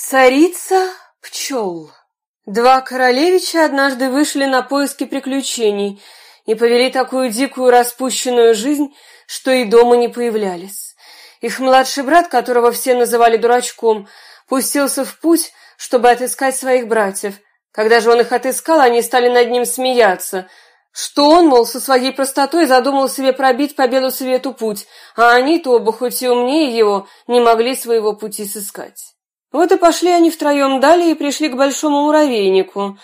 Царица пчел. Два королевича однажды вышли на поиски приключений и повели такую дикую распущенную жизнь, что и дома не появлялись. Их младший брат, которого все называли дурачком, пустился в путь, чтобы отыскать своих братьев. Когда же он их отыскал, они стали над ним смеяться, что он, мол, со своей простотой задумал себе пробить по белу свету путь, а они-то оба, хоть и умнее его, не могли своего пути сыскать. Вот и пошли они втроем далее и пришли к большому муравейнику.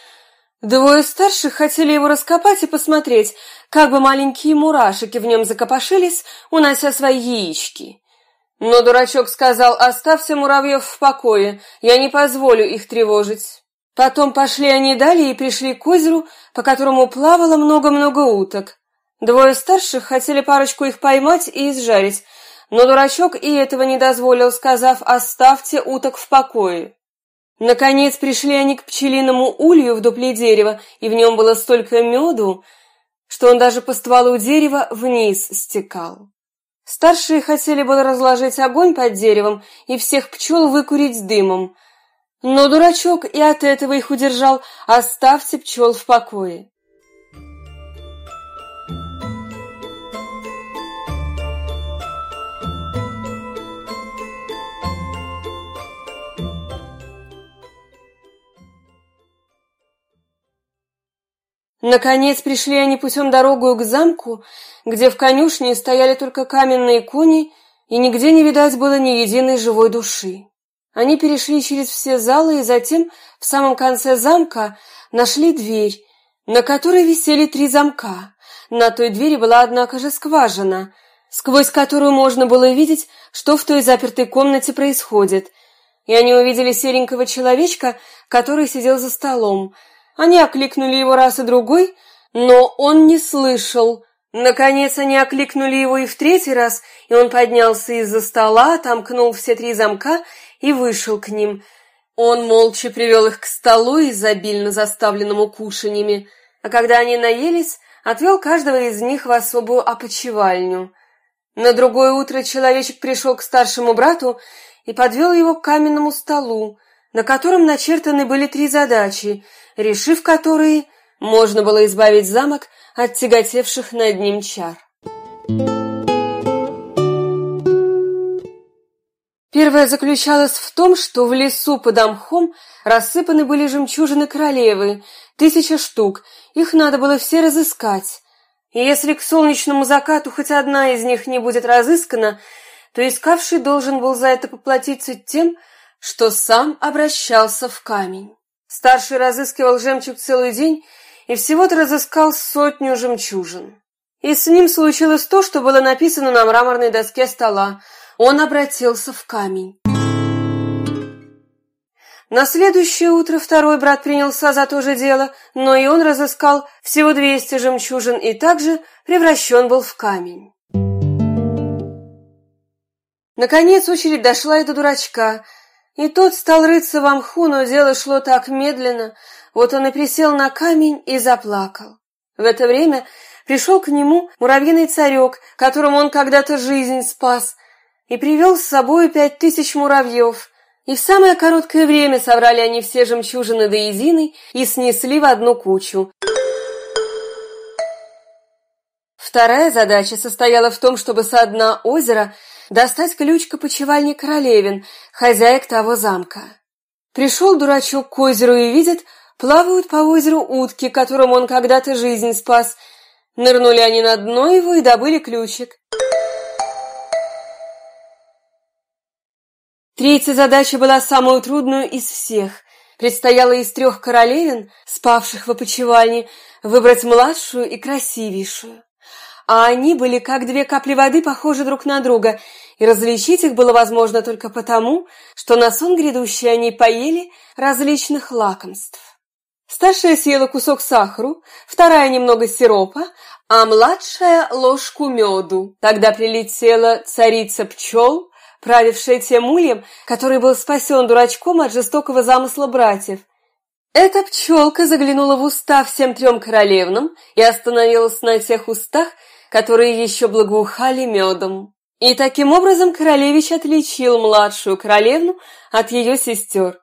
Двое старших хотели его раскопать и посмотреть, как бы маленькие мурашики в нем закопошились, унося свои яички. Но дурачок сказал, оставься муравьев в покое, я не позволю их тревожить. Потом пошли они далее и пришли к озеру, по которому плавало много-много уток. Двое старших хотели парочку их поймать и изжарить, но дурачок и этого не дозволил, сказав «оставьте уток в покое». Наконец пришли они к пчелиному улью в дупле дерева, и в нем было столько меду, что он даже по стволу дерева вниз стекал. Старшие хотели было разложить огонь под деревом и всех пчел выкурить дымом, но дурачок и от этого их удержал «оставьте пчел в покое». Наконец пришли они путем дорогу к замку, где в конюшне стояли только каменные кони, и нигде не видать было ни единой живой души. Они перешли через все залы и затем в самом конце замка нашли дверь, на которой висели три замка. На той двери была, однако же, скважина, сквозь которую можно было видеть, что в той запертой комнате происходит. И они увидели серенького человечка, который сидел за столом, они окликнули его раз и другой, но он не слышал. Наконец они окликнули его и в третий раз, и он поднялся из-за стола, отомкнул все три замка и вышел к ним. Он молча привел их к столу, изобильно заставленному кушаньями, а когда они наелись, отвел каждого из них в особую опочивальню. На другое утро человечек пришел к старшему брату и подвел его к каменному столу, на котором начертаны были три задачи — решив которые, можно было избавить замок от тяготевших над ним чар. Первое заключалось в том, что в лесу под мхом рассыпаны были жемчужины королевы, тысяча штук, их надо было все разыскать. И если к солнечному закату хоть одна из них не будет разыскана, то искавший должен был за это поплатиться тем, что сам обращался в камень. Старший разыскивал жемчуг целый день и всего-то разыскал сотню жемчужин. И с ним случилось то, что было написано на мраморной доске стола. Он обратился в камень. На следующее утро второй брат принялся за то же дело, но и он разыскал всего двести жемчужин и также превращен был в камень. Наконец очередь дошла и до дурачка, и тот стал рыться в мху, но дело шло так медленно, вот он и присел на камень и заплакал. В это время пришел к нему муравьиный царек, которому он когда-то жизнь спас, и привел с собой пять тысяч муравьев. И в самое короткое время собрали они все жемчужины до единой и снесли в одну кучу. Вторая задача состояла в том, чтобы со дна озера достать ключ к опочивальни королевин, хозяек того замка. Пришел дурачок к озеру и видит, плавают по озеру утки, которым он когда-то жизнь спас. Нырнули они на дно его и добыли ключик. Третья задача была самую трудную из всех. Предстояло из трех королевин, спавших в опочивальне, выбрать младшую и красивейшую а они были как две капли воды похожи друг на друга, и различить их было возможно только потому, что на сон грядущий они поели различных лакомств. Старшая съела кусок сахару, вторая немного сиропа, а младшая — ложку меду. Тогда прилетела царица пчел, правившая тем ульем, который был спасен дурачком от жестокого замысла братьев. Эта пчелка заглянула в уста всем трем королевнам и остановилась на тех устах, которые еще благоухали медом. И таким образом королевич отличил младшую королевну от ее сестер.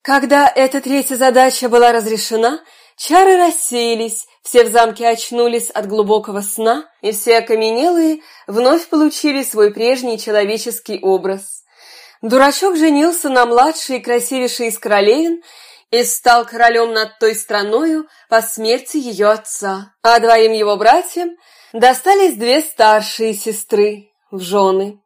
Когда эта третья задача была разрешена, чары рассеялись, все в замке очнулись от глубокого сна, и все окаменелые вновь получили свой прежний человеческий образ. Дурачок женился на младшей и красивейшей из королевин и стал королем над той страною по смерти ее отца, а двоим его братьям достались две старшие сестры в жены.